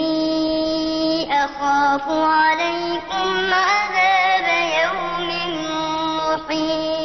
وإني أخاف عليكم عذاب يوم محيط